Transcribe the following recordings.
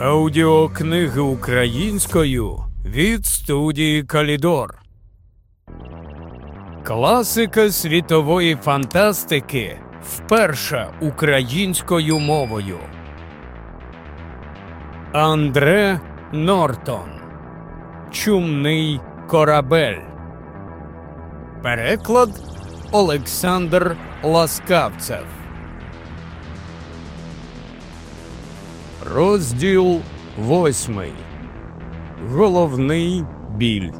Аудіокниги українською від студії Калідор. Класика світової фантастики вперше українською мовою. Андре Нортон. Чумний корабель. Переклад Олександр Ласкавцев. Розділ восьмий. Головний біль.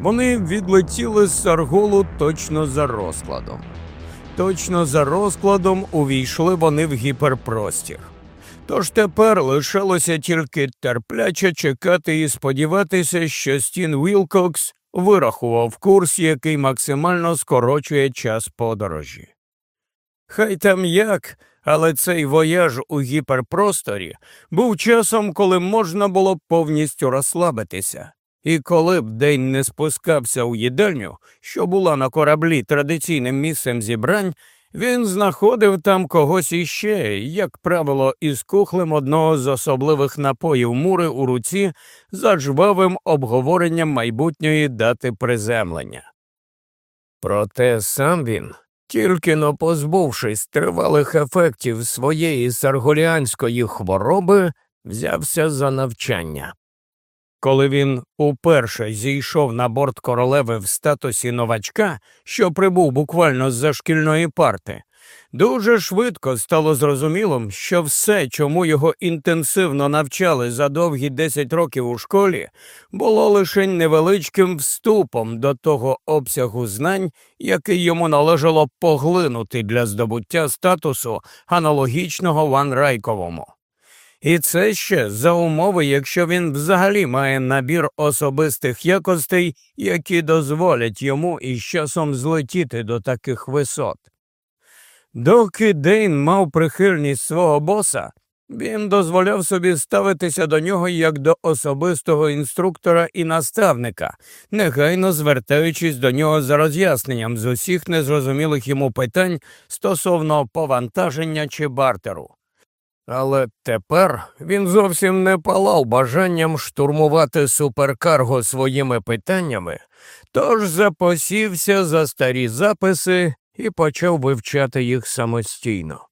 Вони відлетіли з Сарголу точно за розкладом. Точно за розкладом увійшли вони в гіперпростір. Тож тепер лишалося тільки терпляче чекати і сподіватися, що Стін Вілкокс вирахував курс, який максимально скорочує час подорожі. Хай там як, але цей вояж у гіперпросторі був часом, коли можна було повністю розслабитися, і коли б день не спускався у їдальню, що була на кораблі традиційним місцем зібрань, він знаходив там когось іще, як правило, із кухлем одного з особливих напоїв мури у руці за жвавим обговоренням майбутньої дати приземлення. Проте сам він тільки но позбувшись тривалих ефектів своєї сарголіанської хвороби, взявся за навчання. Коли він уперше зійшов на борт королеви в статусі новачка, що прибув буквально з за шкільної парти, дуже швидко стало зрозумілим, що все, чому його інтенсивно навчали за довгі 10 років у школі, було лише невеличким вступом до того обсягу знань, який йому належало поглинути для здобуття статусу аналогічного Ван Райковому. І це ще за умови, якщо він взагалі має набір особистих якостей, які дозволять йому із часом злетіти до таких висот. Доки Дейн мав прихильність свого боса, він дозволяв собі ставитися до нього як до особистого інструктора і наставника, негайно звертаючись до нього за роз'ясненням з усіх незрозумілих йому питань стосовно повантаження чи бартеру. Але тепер він зовсім не палав бажанням штурмувати суперкарго своїми питаннями, тож запосівся за старі записи і почав вивчати їх самостійно.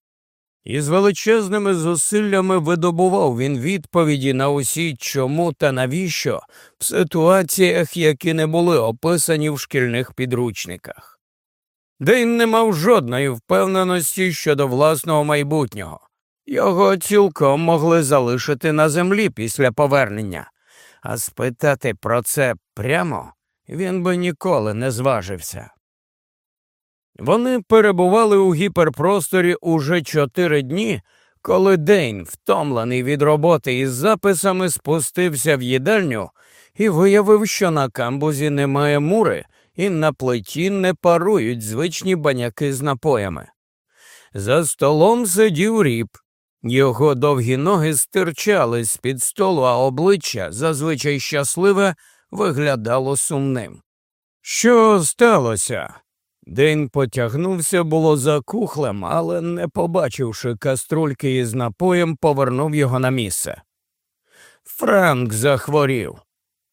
І з величезними зусиллями видобував він відповіді на усі чому та навіщо в ситуаціях, які не були описані в шкільних підручниках. Дейн не мав жодної впевненості щодо власного майбутнього. Його цілком могли залишити на землі після повернення, а спитати про це прямо він би ніколи не зважився. Вони перебували у гіперпросторі уже чотири дні, коли Дейн, втомлений від роботи із записами, спустився в їдальню і виявив, що на камбузі немає мури, і на плиті не парують звичні баняки з напоями. За столом сидів ріб. Його довгі ноги стирчали з під столу, а обличчя, зазвичай щасливе, виглядало сумним. Що сталося? День потягнувся було за кухлем, але, не побачивши каструльки із напоєм, повернув його на місце. Франк захворів.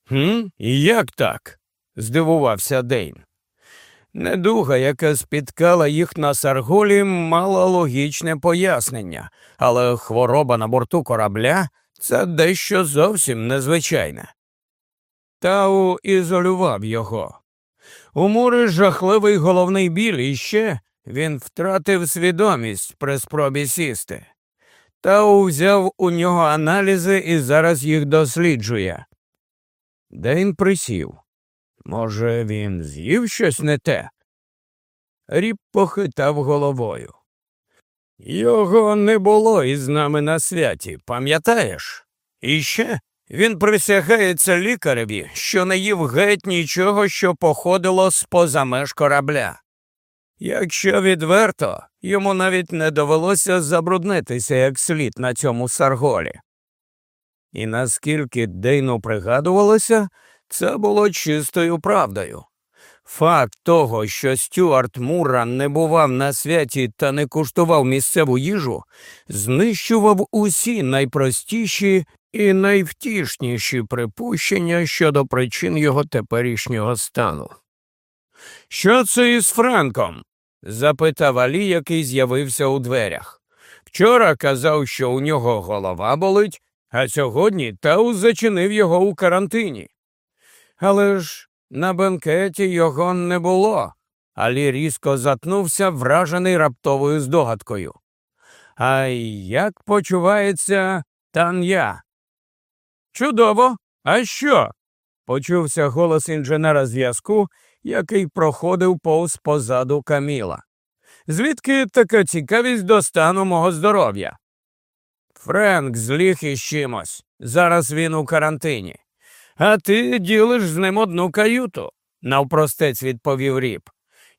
«Хм? Як так? здивувався Дейн. Недуга, яка спіткала їх на Сарголі, мала логічне пояснення, але хвороба на борту корабля це дещо зовсім незвичайне. Тау ізолював його. У мури жахливий головний біль і ще він втратив свідомість при спробі сісти. Тау взяв у нього аналізи і зараз їх досліджує. Дейн присів. Може, він з'їв щось не те? Ріп похитав головою. Його не було із нами на святі, пам'ятаєш? І ще він присягається лікареві, що не їв геть нічого, що походило з поза меж корабля. Якщо відверто, йому навіть не довелося забруднитися як слід на цьому сарголі. І наскільки Дейну пригадувалося, це було чистою правдою. Факт того, що Стюарт Мурран не бував на святі та не куштував місцеву їжу, знищував усі найпростіші і найвтішніші припущення щодо причин його теперішнього стану. Що це із Франком? запитав Алі, який з'явився у дверях. Вчора казав, що у нього голова болить, а сьогодні Таус зачинив його у карантині. Але ж на бенкеті його не було. Алі різко затнувся, вражений раптовою здогадкою. А як почувається Тан'я? Чудово. А що? почувся голос інженера зв'язку, який проходив повз позаду Каміла. Звідки така цікавість до стану мого здоров'я? Френк зліг із чимось. Зараз він у карантині. А ти ділиш з ним одну каюту, навпростець відповів ріп.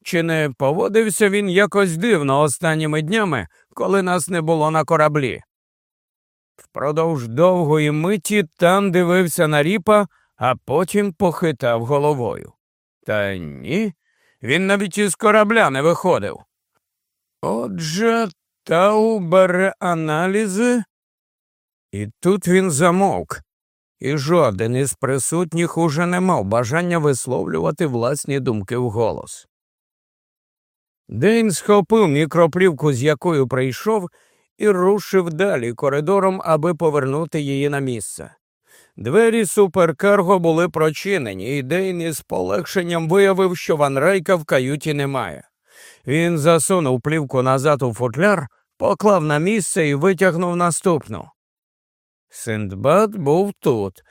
Чи не поводився він якось дивно останніми днями, коли нас не було на кораблі? Впродовж довгої миті Тан дивився на ріпа, а потім похитав головою. Та ні, він навіть із корабля не виходив. Отже, Тау бере аналізи, і тут він замовк, і жоден із присутніх уже не мав бажання висловлювати власні думки вголос. Дейн схопив мікроплівку, з якою прийшов, і рушив далі коридором, аби повернути її на місце. Двері суперкарго були прочинені, і Дейн із полегшенням виявив, що Ван Рейка в каюті немає. Він засунув плівку назад у футляр, поклав на місце і витягнув наступну. Синдбад був тут,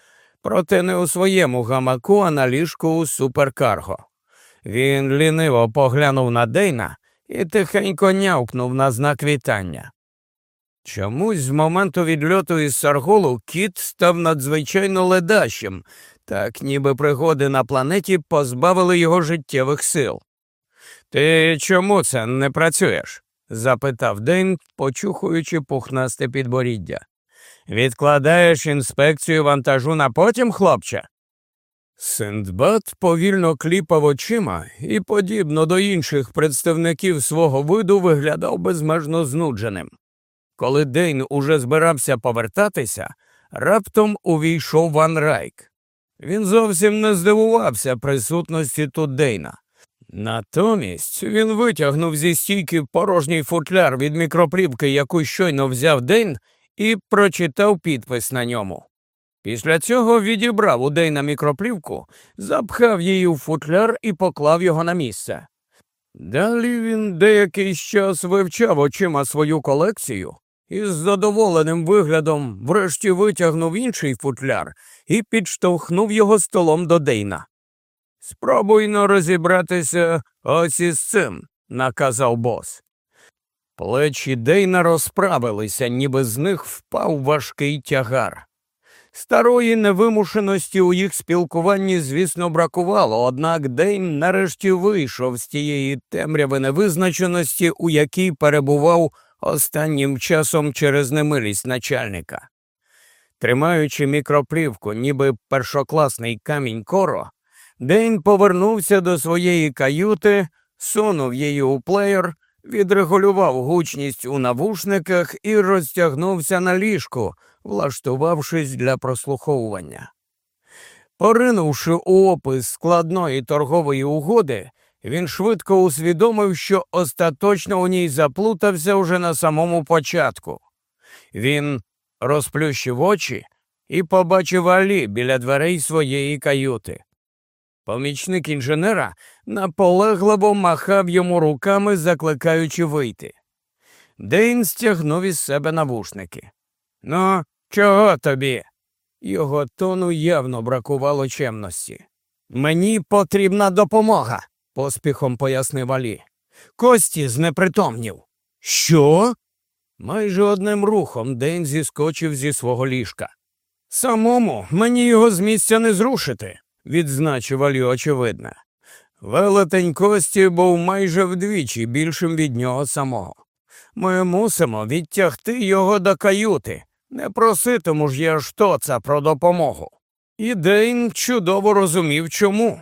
проте не у своєму гамаку, а на ліжку у суперкарго. Він ліниво поглянув на Дейна і тихенько нявкнув на знак вітання. Чомусь з моменту відльоту із Сарголу кіт став надзвичайно ледащим, так ніби пригоди на планеті позбавили його життєвих сил. Ти чому це не працюєш? запитав Дейн, почухуючи пухнасте підборіддя. Відкладаєш інспекцію вантажу на потім, хлопче? Синдбад повільно кліпав очима і, подібно до інших представників свого виду, виглядав безмежно знудженим. Коли Дейн уже збирався повертатися, раптом увійшов Ван Райк. Він зовсім не здивувався присутності тут Дейна. Натомість він витягнув зі стійки порожній футляр від мікроплівки, яку щойно взяв Дейн, і прочитав підпис на ньому. Після цього відібрав у Дейна мікроплівку, запхав її у футляр і поклав його на місце. Далі він деякий час вивчав очима свою колекцію і з задоволеним виглядом врешті витягнув інший футляр і підштовхнув його столом до Дейна. Спробуйно розібратися ось із цим, наказав бос. Плечі Дейна розправилися, ніби з них впав важкий тягар. Старої невимушеності у їх спілкуванні, звісно, бракувало, однак Дейн нарешті вийшов з тієї темряви невизначеності, у якій перебував останнім часом через немилість начальника. Тримаючи мікроплівку, ніби першокласний камінь коро, Дейн повернувся до своєї каюти, сунув її у плеєр, відрегулював гучність у навушниках і розтягнувся на ліжку, влаштувавшись для прослуховування. Поринувши у опис складної торгової угоди, він швидко усвідомив, що остаточно у ній заплутався уже на самому початку. Він розплющив очі і побачив Алі біля дверей своєї каюти. Помічник інженера наполегливо махав йому руками, закликаючи вийти. Дейн стягнув із себе навушники. Ну, чого тобі? Його тону явно бракувало чемності. Мені потрібна допомога, поспіхом пояснив Алі. Кості знепритомнів. Що? Майже одним рухом Дейн зіскочив зі свого ліжка. Самому мені його з місця не зрушити відзначив Алі очевидне. Велетень Кості був майже вдвічі більшим від нього самого. Ми мусимо відтягти його до каюти. Не проситиму ж я штоца про допомогу. І Дейн чудово розумів чому.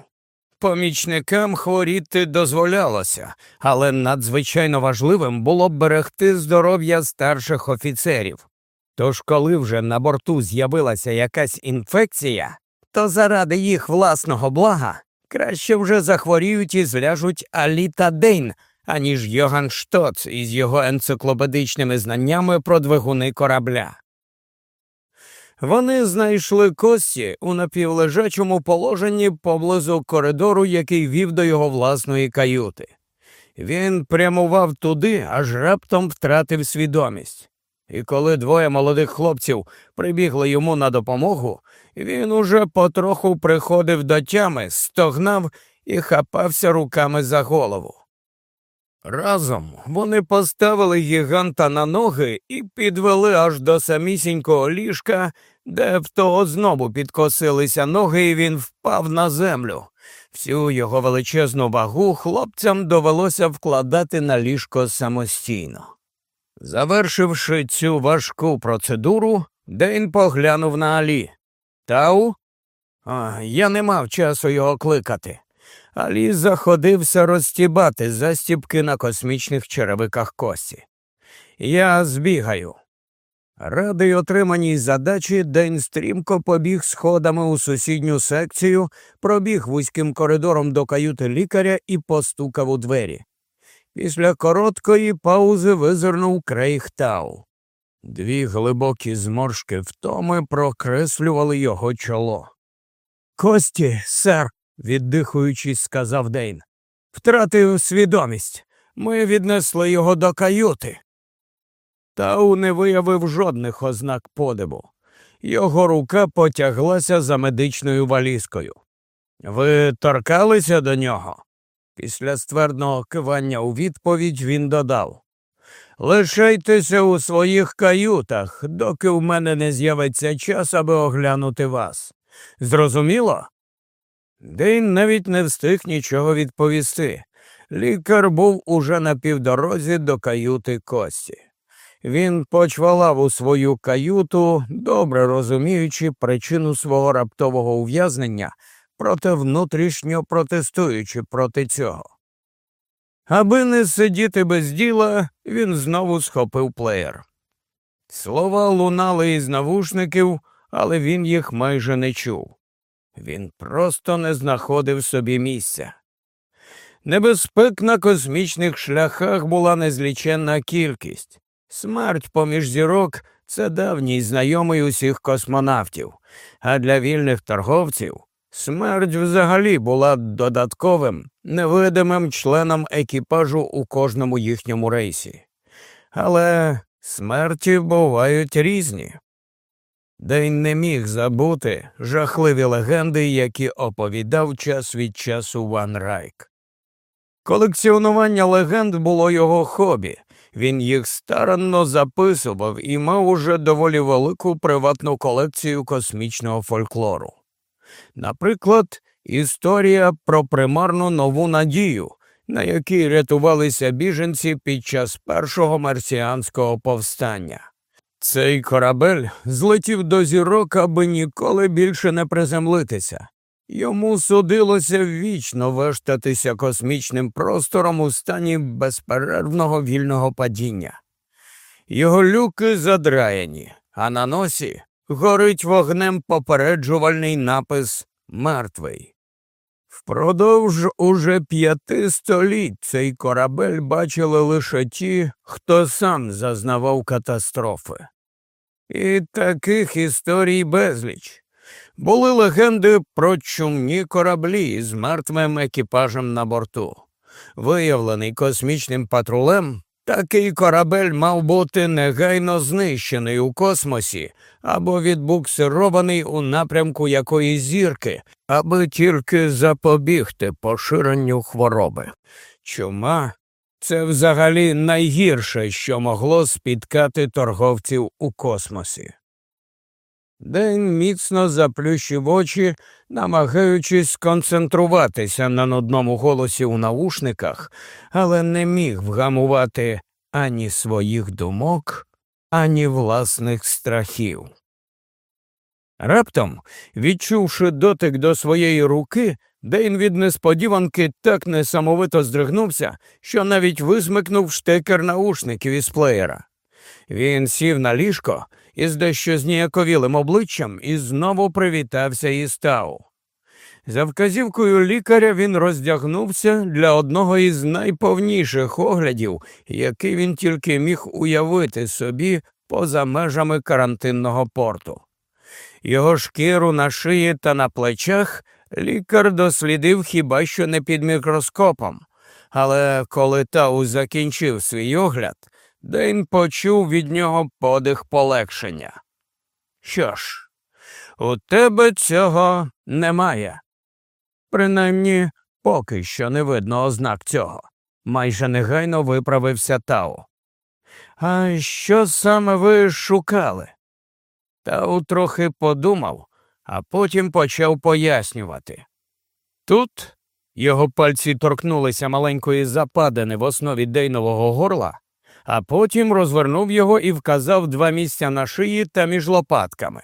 Помічникам хворіти дозволялося, але надзвичайно важливим було берегти здоров'я старших офіцерів. Тож, коли вже на борту з'явилася якась інфекція, то заради їх власного блага краще вже захворіють і зляжуть Алі та Дейн, аніж Йоган Штоц із його енциклопедичними знаннями про двигуни корабля. Вони знайшли кості у напівлежачому положенні поблизу коридору, який вів до його власної каюти. Він прямував туди, аж раптом втратив свідомість. І коли двоє молодих хлопців прибігли йому на допомогу, він уже потроху приходив до тями, стогнав і хапався руками за голову. Разом вони поставили гіганта на ноги і підвели аж до самісінького ліжка, де в того знову підкосилися ноги, і він впав на землю. Всю його величезну вагу хлопцям довелося вкладати на ліжко самостійно. Завершивши цю важку процедуру, Дейн поглянув на Алі. Тау? А, Я не мав часу його кликати. Алі заходився розстібати застібки на космічних черевиках кості. Я збігаю. Радий отриманій задачі День стрімко побіг сходами у сусідню секцію, пробіг вузьким коридором до каюти лікаря і постукав у двері. Після короткої паузи визирнув Крейг Тау. Дві глибокі зморшки втоми прокреслювали його чоло. Кості, сер, віддихуючись, сказав Дейн. Втратив свідомість. Ми віднесли його до каюти. Тау не виявив жодних ознак подиву. Його рука потяглася за медичною валізкою. Ви торкалися до нього? Після ствердного кивання у відповідь він додав Лишайтеся у своїх каютах, доки в мене не з'явиться час, аби оглянути вас. Зрозуміло? Дейн навіть не встиг нічого відповісти. Лікар був уже на півдорозі до каюти Кості. Він почвалав у свою каюту, добре розуміючи причину свого раптового ув'язнення, проте внутрішньо протестуючи проти цього. Аби не сидіти без діла, він знову схопив плеєр. Слова лунали із навушників, але він їх майже не чув. Він просто не знаходив собі місця. Небезпек на космічних шляхах була незліченна кількість. Смерть поміж зірок це давній знайомий усіх космонавтів, а для вільних торговців смерть взагалі була додатковим, невидимим членом екіпажу у кожному їхньому рейсі. Але смерті бувають різні. День не міг забути жахливі легенди, які оповідав час від часу Ван Райк. Колекціонування легенд було його хобі, він їх старанно записував і мав уже доволі велику приватну колекцію космічного фольклору. Наприклад, історія про примарну нову надію, на якій рятувалися біженці під час першого марсіанського повстання. Цей корабель злетів до зірок, аби ніколи більше не приземлитися. Йому судилося вічно вештатися космічним простором у стані безперервного вільного падіння. Його люки задраєні, а на носі горить вогнем попереджувальний напис Мертвий. Впродовж уже п'яти століть цей корабель бачили лише ті, хто сам зазнавав катастрофи. І таких історій безліч. Були легенди про чумні кораблі з мертвим екіпажем на борту. Виявлений космічним патрулем, такий корабель мав бути негайно знищений у космосі або відбуксирований у напрямку якоїсь зірки, аби тільки запобігти поширенню хвороби. Чума це взагалі найгірше, що могло спіткати торговців у космосі. День міцно заплющив очі, намагаючись сконцентруватися на нудному голосі у наушниках, але не міг вгамувати ані своїх думок, ані власних страхів. Раптом, відчувши дотик до своєї руки, Дейн від несподіванки так несамовито здригнувся, що навіть висмикнув штекер наушників із плеєра. Він сів на ліжко із дещо зніяковілим обличчям і знову привітався із Тау. За вказівкою лікаря він роздягнувся для одного із найповніших оглядів, який він тільки міг уявити собі поза межами карантинного порту. Його шкіру на шиї та на плечах лікар дослідив хіба що не під мікроскопом, але коли Тау закінчив свій огляд, Дейн почув від нього подих полегшення. Що ж, у тебе цього немає. Принаймні, поки що не видно ознак цього. Майже негайно виправився Тау. А що саме ви шукали? Тау трохи подумав, а потім почав пояснювати. Тут його пальці торкнулися маленької западини в основі дейнового горла, а потім розвернув його і вказав два місця на шиї та між лопатками.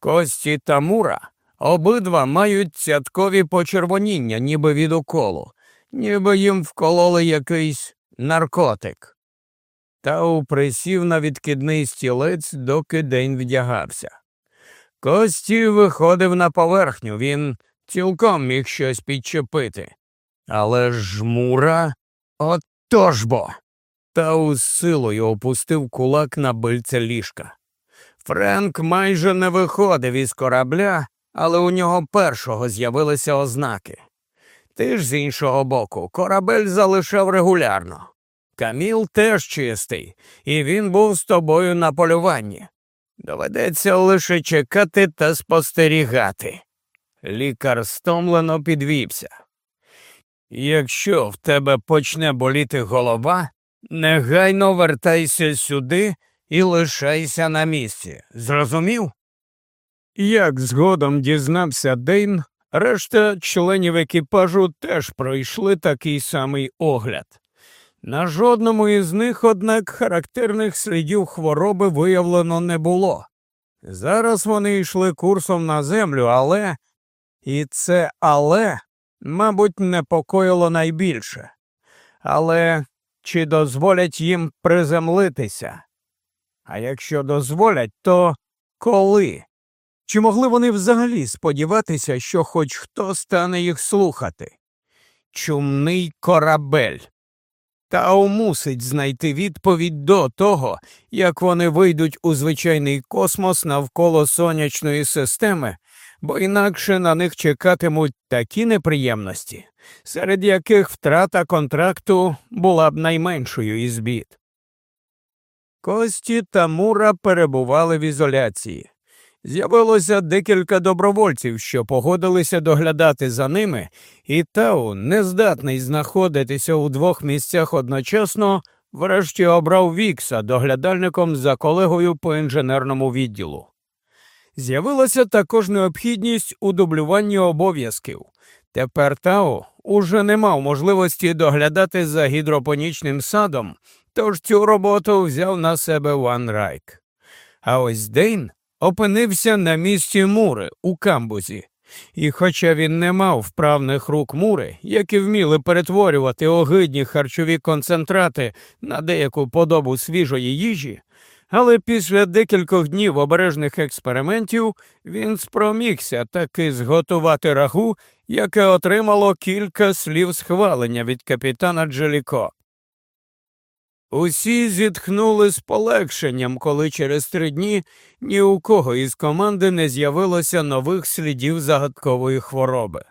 Кості та мура обидва мають цяткові почервоніння, ніби від уколу, ніби їм вкололи якийсь наркотик. Тау присів на відкидний стілець, доки день вдягався. Кості виходив на поверхню, він цілком міг щось підчепити. Але ж мура отож бо. Тау з силою опустив кулак на бильце ліжка. Френк майже не виходив із корабля, але у нього першого з'явилися ознаки. Ти ж з іншого боку, корабель залишав регулярно. Каміл теж чистий, і він був з тобою на полюванні. Доведеться лише чекати та спостерігати. Лікар стомлено підвівся. Якщо в тебе почне боліти голова, негайно вертайся сюди і лишайся на місці. Зрозумів? Як згодом дізнався Дейн, решта членів екіпажу теж пройшли такий самий огляд. На жодному із них, однак, характерних слідів хвороби виявлено не було. Зараз вони йшли курсом на землю, але і це але, мабуть, непокоїло найбільше. Але чи дозволять їм приземлитися? А якщо дозволять, то коли? Чи могли вони взагалі сподіватися, що хоч хто стане їх слухати? Чумний корабель. Тау мусить знайти відповідь до того, як вони вийдуть у звичайний космос навколо сонячної системи, бо інакше на них чекатимуть такі неприємності, серед яких втрата контракту була б найменшою із бід. Кості та Мура перебували в ізоляції. З'явилося декілька добровольців, що погодилися доглядати за ними, і Тау, нездатний знаходитися у двох місцях одночасно, врешті обрав Вікса доглядальником за колегою по інженерному відділу. З'явилася також необхідність у дублюванні обов'язків. Тепер Тау уже не мав можливості доглядати за гідропонічним садом, тож цю роботу взяв на себе Ван Райк. А ось Дейн опинився на місці мури у камбузі. І, хоча він не мав вправних рук мури, які вміли перетворювати огидні харчові концентрати на деяку подобу свіжої їжі, але після декількох днів обережних експериментів він спромігся таки зготувати рагу, яке отримало кілька слів схвалення від капітана Джеліко. Усі зітхнули з полегшенням, коли через три дні ні у кого із команди не з'явилося нових слідів загадкової хвороби.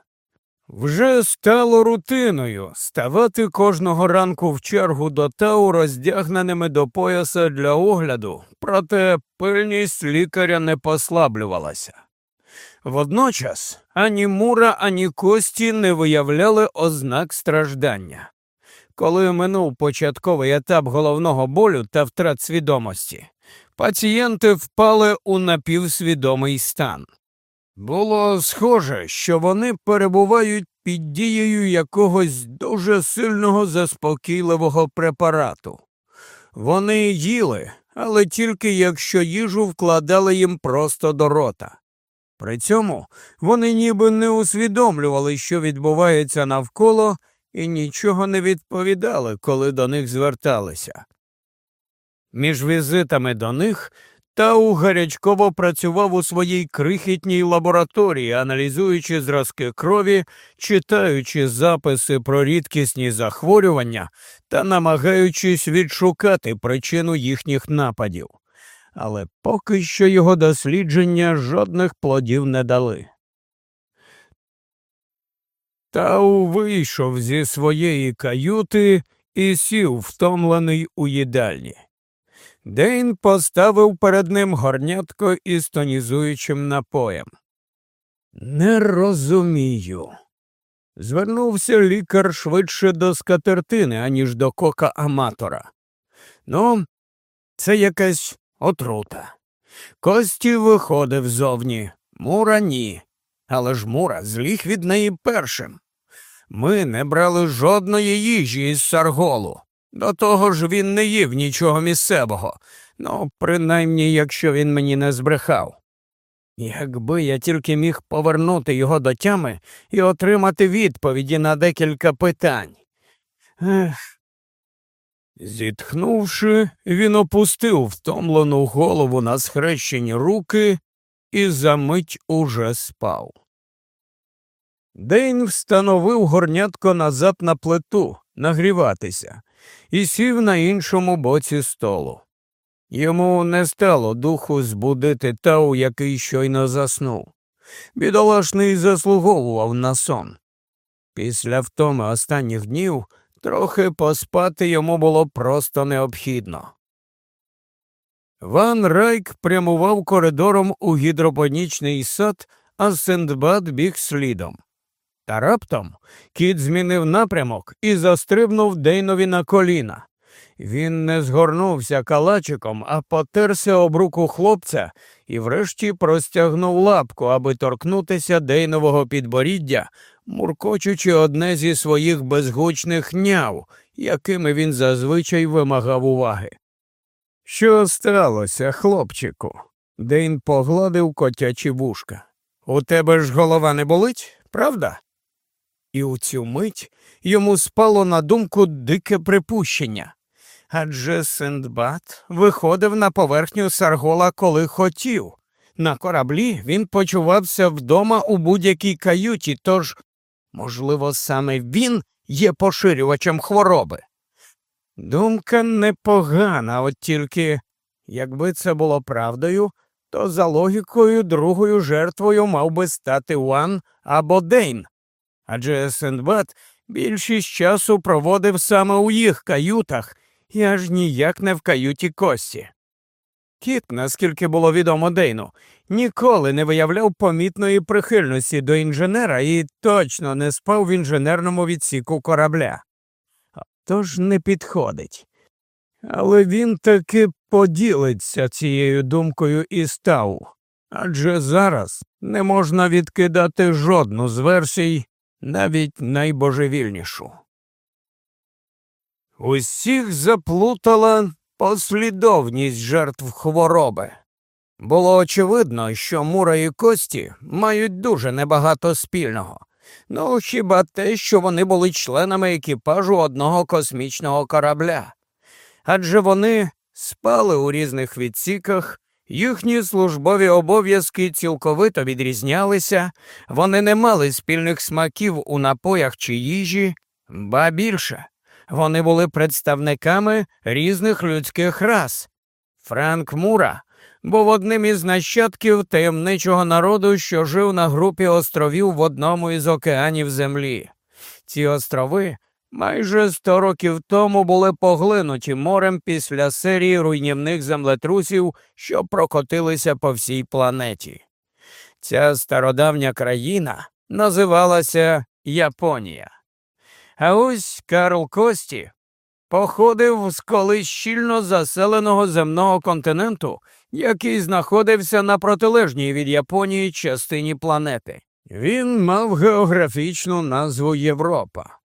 Вже стало рутиною ставати кожного ранку в чергу до тау роздягненими до пояса для огляду, проте пильність лікаря не послаблювалася. Водночас ані мура, ані кості не виявляли ознак страждання. Коли минув початковий етап головного болю та втрат свідомості, пацієнти впали у напівсвідомий стан. Було схоже, що вони перебувають під дією якогось дуже сильного заспокійливого препарату. Вони їли, але тільки якщо їжу вкладали їм просто до рота. При цьому вони ніби не усвідомлювали, що відбувається навколо, і нічого не відповідали, коли до них зверталися. Між візитами до них Тау гарячково працював у своїй крихітній лабораторії, аналізуючи зразки крові, читаючи записи про рідкісні захворювання та намагаючись відшукати причину їхніх нападів. Але поки що його дослідження жодних плодів не дали. Тау вийшов зі своєї каюти і сів, втомлений у їдальні. Дейн поставив перед ним горнятко із тонізуючим напоєм. Не розумію. Звернувся лікар швидше до скатертини, аніж до кока аматора. Ну, це якась отрута. Кості виходив зовні, мура ні. Але ж мура зліг від неї першим. Ми не брали жодної їжі із сарголу. До того ж він не їв нічого місцевого, ну, принаймні, якщо він мені не збрехав. Якби я тільки міг повернути його до тями і отримати відповіді на декілька питань. Ех. Зітхнувши, він опустив втомлену голову на схрещені руки і за мить уже спав. Дейн встановив горнятко назад на плиту нагріватися і сів на іншому боці столу. Йому не стало духу збудити тау, який щойно заснув. Бідолашний заслуговував на сон. Після втоми останніх днів трохи поспати йому було просто необхідно. Ван Райк прямував коридором у гідропонічний сад, а Сендбад біг слідом. Та раптом кіт змінив напрямок і застрибнув Дейнові на коліна. Він не згорнувся калачиком, а потерся об руку хлопця і врешті простягнув лапку, аби торкнутися Дейнового підборіддя, муркочучи одне зі своїх безгучних няв, якими він зазвичай вимагав уваги. Що сталося, хлопчику? Дейн погладив котячі вушка. У тебе ж голова не болить, правда? І у цю мить йому спало на думку дике припущення. Адже Синдбад виходив на поверхню Саргола, коли хотів. На кораблі він почувався вдома у будь-якій каюті, тож, можливо, саме він є поширювачем хвороби. Думка непогана, от тільки, якби це було правдою, то за логікою другою жертвою мав би стати Ван або Дейн адже Сіндбад більшість часу проводив саме у їх каютах і аж ніяк не в каюті Кості. Кіт, наскільки було відомо Дейну, ніколи не виявляв помітної прихильності до інженера і точно не спав в інженерному відсіку корабля. Тож не підходить. Але він таки поділиться цією думкою і став, адже зараз не можна відкидати жодну з версій, навіть найбожевільнішу. Усіх заплутала послідовність жертв хвороби. Було очевидно, що Мура і Кості мають дуже небагато спільного, ну хіба те, що вони були членами екіпажу одного космічного корабля, адже вони спали у різних відсіках, Їхні службові обов'язки цілковито відрізнялися, вони не мали спільних смаків у напоях чи їжі, ба більше вони були представниками різних людських рас. Франк Мура був одним із нащадків таємничого народу, що жив на групі островів в одному із океанів Землі. Ці острови майже сто років тому були поглинуті морем після серії руйнівних землетрусів, що прокотилися по всій планеті. Ця стародавня країна називалася Японія. А ось Карл Кості походив з колись щільно заселеного земного континенту, який знаходився на протилежній від Японії частині планети. Він мав географічну назву Європа.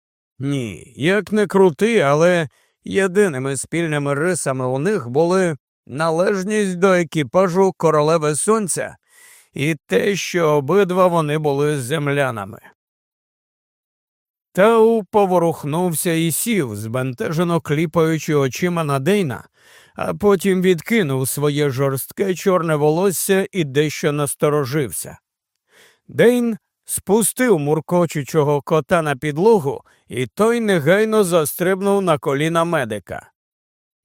Ні, як не крути, але єдиними спільними рисами у них були належність до екіпажу королеви сонця і те, що обидва вони були землянами. Тау поворухнувся і сів, збентежено кліпаючи очима на Дейна, а потім відкинув своє жорстке чорне волосся і дещо насторожився. Дейн спустив муркочучого кота на підлогу, і той негайно застрибнув на коліна медика.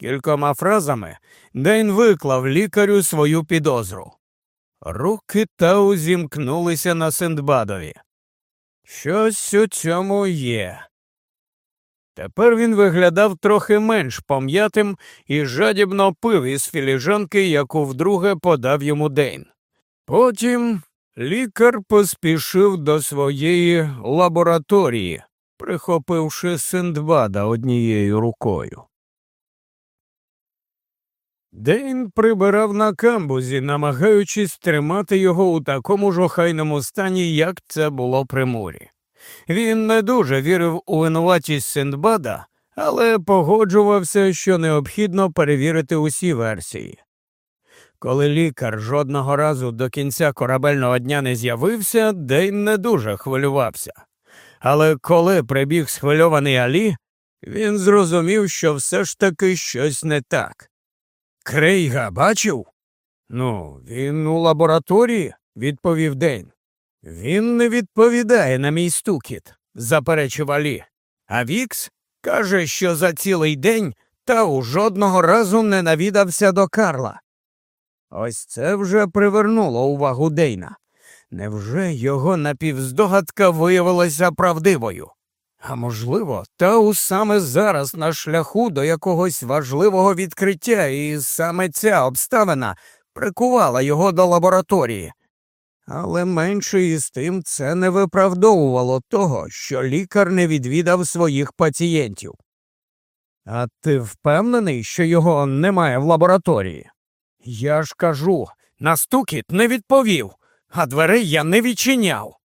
Кількома фразами Дейн виклав лікарю свою підозру. Руки Тау зімкнулися на Синдбадові. Щось у цьому є. Тепер він виглядав трохи менш пом'ятим і жадібно пив із філіжанки, яку вдруге подав йому Дейн. Потім лікар поспішив до своєї лабораторії, прихопивши Синдбада однією рукою. Дейн прибирав на камбузі, намагаючись тримати його у такому ж охайному стані, як це було при морі. Він не дуже вірив у винуватість Синдбада, але погоджувався, що необхідно перевірити усі версії. Коли лікар жодного разу до кінця корабельного дня не з'явився, Дейн не дуже хвилювався. Але коли прибіг схвильований Алі, він зрозумів, що все ж таки щось не так. Крейга бачив? Ну, він у лабораторії, відповів Дейн. Він не відповідає на мій стукіт, заперечив Алі. А Вікс каже, що за цілий день Тау жодного разу не навідався до Карла. Ось це вже привернуло увагу Дейна. Невже його напівздогадка виявилася правдивою? А можливо, Тау саме зараз на шляху до якогось важливого відкриття, і саме ця обставина прикувала його до лабораторії. Але менше із тим це не виправдовувало того, що лікар не відвідав своїх пацієнтів. А ти впевнений, що його немає в лабораторії? Я ж кажу, на стукіт не відповів, а дверей я не відчиняв.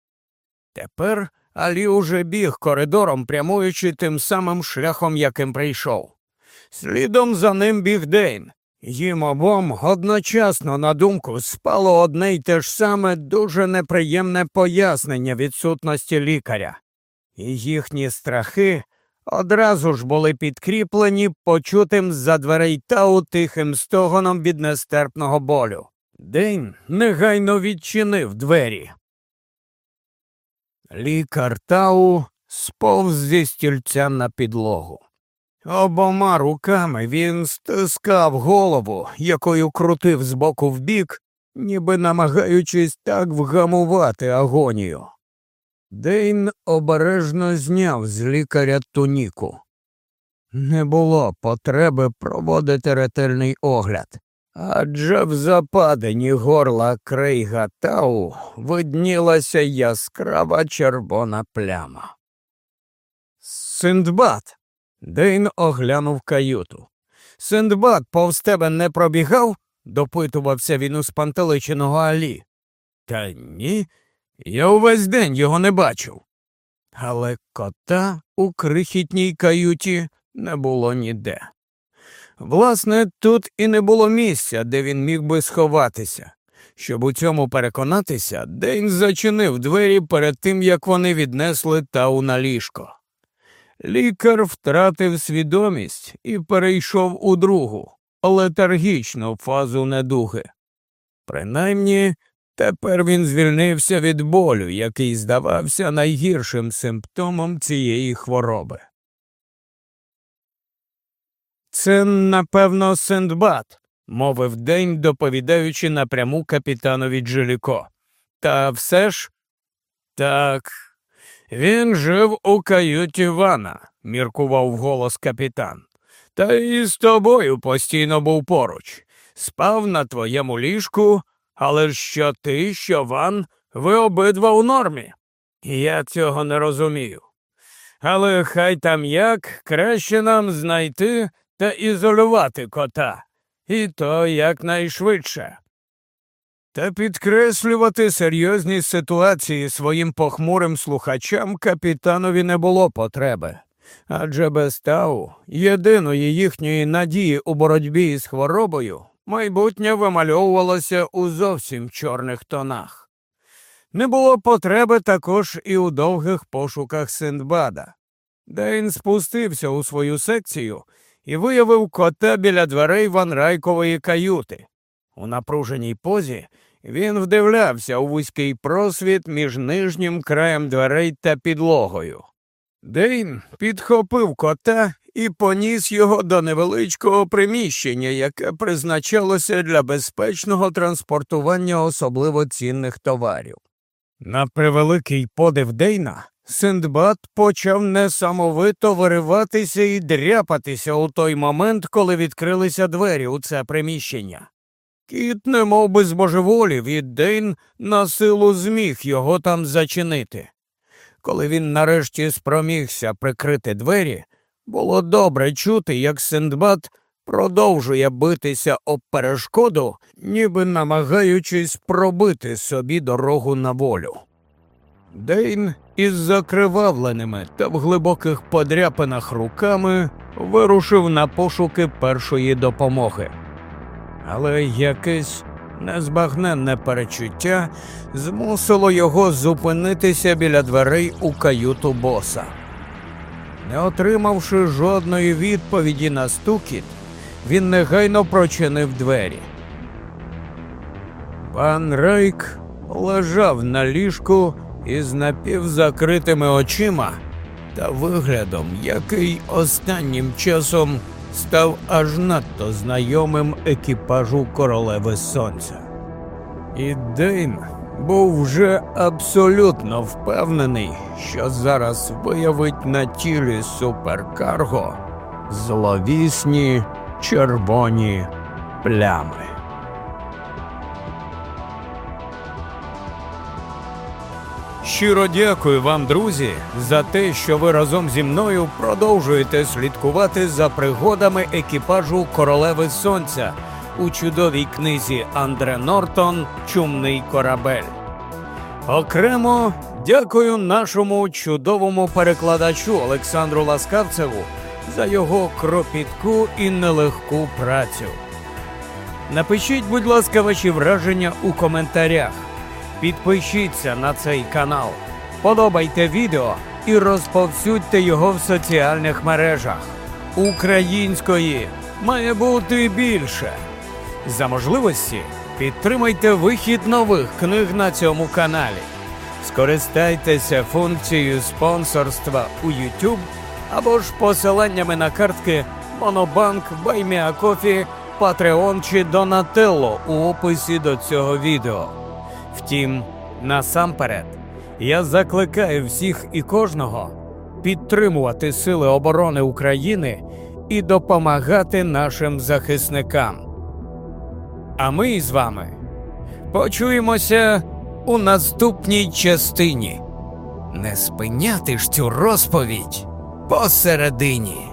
Тепер Алі уже біг коридором, прямуючи тим самим шляхом, яким прийшов. Слідом за ним біг Дейн. Їм обом одночасно на думку спало одне й те ж саме дуже неприємне пояснення відсутності лікаря, і їхні страхи одразу ж були підкріплені почутим за дверей тау тихим стогоном від нестерпного болю. День негайно відчинив двері. Лікар Тау сповз зі стільця на підлогу. Обома руками він стискав голову, якою крутив з боку в бік, ніби намагаючись так вгамувати агонію. Дейн обережно зняв з лікаря туніку. Не було потреби проводити ретельний огляд. Адже в западині горла крейга Тау виднілася яскрава червона пляма. Синдбад. Дейн оглянув каюту. Синдбад повз тебе не пробігав? допитувався він у спантеличеного Алі. Та ні, я увесь день його не бачив. Але кота у крихітній каюті не було ніде. Власне, тут і не було місця, де він міг би сховатися. Щоб у цьому переконатися, Дейн зачинив двері перед тим, як вони віднесли тау на ліжко. Лікар втратив свідомість і перейшов у другу, летаргічну фазу недуги. Принаймні, тепер він звільнився від болю, який здавався найгіршим симптомом цієї хвороби. Це, напевно, Синдбад, мовив день, доповідаючи напряму капітанові Джиліко. Та все ж так. Він жив у каюті Вана, міркував голос капітан. Та і з тобою постійно був поруч. Спав на твоєму ліжку, але що ти, що Ван, ви обидва у нормі. Я цього не розумію. Але хай там як краще нам знайти та ізолювати кота, і то якнайшвидше. Та підкреслювати серйозні ситуації своїм похмурим слухачам капітанові не було потреби. Адже без Тау, єдиної їхньої надії у боротьбі із хворобою, майбутнє вимальовувалося у зовсім чорних тонах. Не було потреби також і у довгих пошуках Синдбада. Дейн спустився у свою секцію і виявив кота біля дверей ванрайкової каюти. У напруженій позі він вдивлявся у вузький просвіт між нижнім краєм дверей та підлогою. Дейн підхопив кота і поніс його до невеличкого приміщення, яке призначалося для безпечного транспортування особливо цінних товарів. На превеликий подив Дейна Синдбад почав несамовито вириватися і дряпатися у той момент, коли відкрилися двері у це приміщення. Кіт немов би збожеволів, і Дейн на силу зміг його там зачинити. Коли він нарешті спромігся прикрити двері, було добре чути, як Синдбад продовжує битися об перешкоду, ніби намагаючись пробити собі дорогу на волю. Дейн із закривавленими та в глибоких подряпинах руками вирушив на пошуки першої допомоги. Але якесь незбагненне перечуття змусило його зупинитися біля дверей у каюту боса. Не отримавши жодної відповіді на стукіт, він негайно прочинив двері. Пан Рейк лежав на ліжку із напівзакритими очима та виглядом, який останнім часом став аж надто знайомим екіпажу королеви сонця. І Дейн був вже абсолютно впевнений, що зараз виявить на тілі суперкарго зловісні червоні плями. Щиро дякую вам, друзі, за те, що ви разом зі мною продовжуєте слідкувати за пригодами екіпажу Королеви Сонця у чудовій книзі Андре Нортон Чумний корабель. Окремо дякую нашому чудовому перекладачу Олександру Ласкавцеву за його кропітку і нелегку працю. Напишіть, будь ласка, ваші враження у коментарях. Підпишіться на цей канал, подобайте відео і розповсюдьте його в соціальних мережах. Української має бути більше. За можливості підтримайте вихід нових книг на цьому каналі. Скористайтеся функцією спонсорства у YouTube або ж посиланнями на картки Монобанк, Buy Me a Coffee, Patreon чи Donatello у описі до цього відео. Втім, насамперед, я закликаю всіх і кожного підтримувати Сили оборони України і допомагати нашим захисникам. А ми з вами почуємося у наступній частині. Не спиняти ж цю розповідь посередині.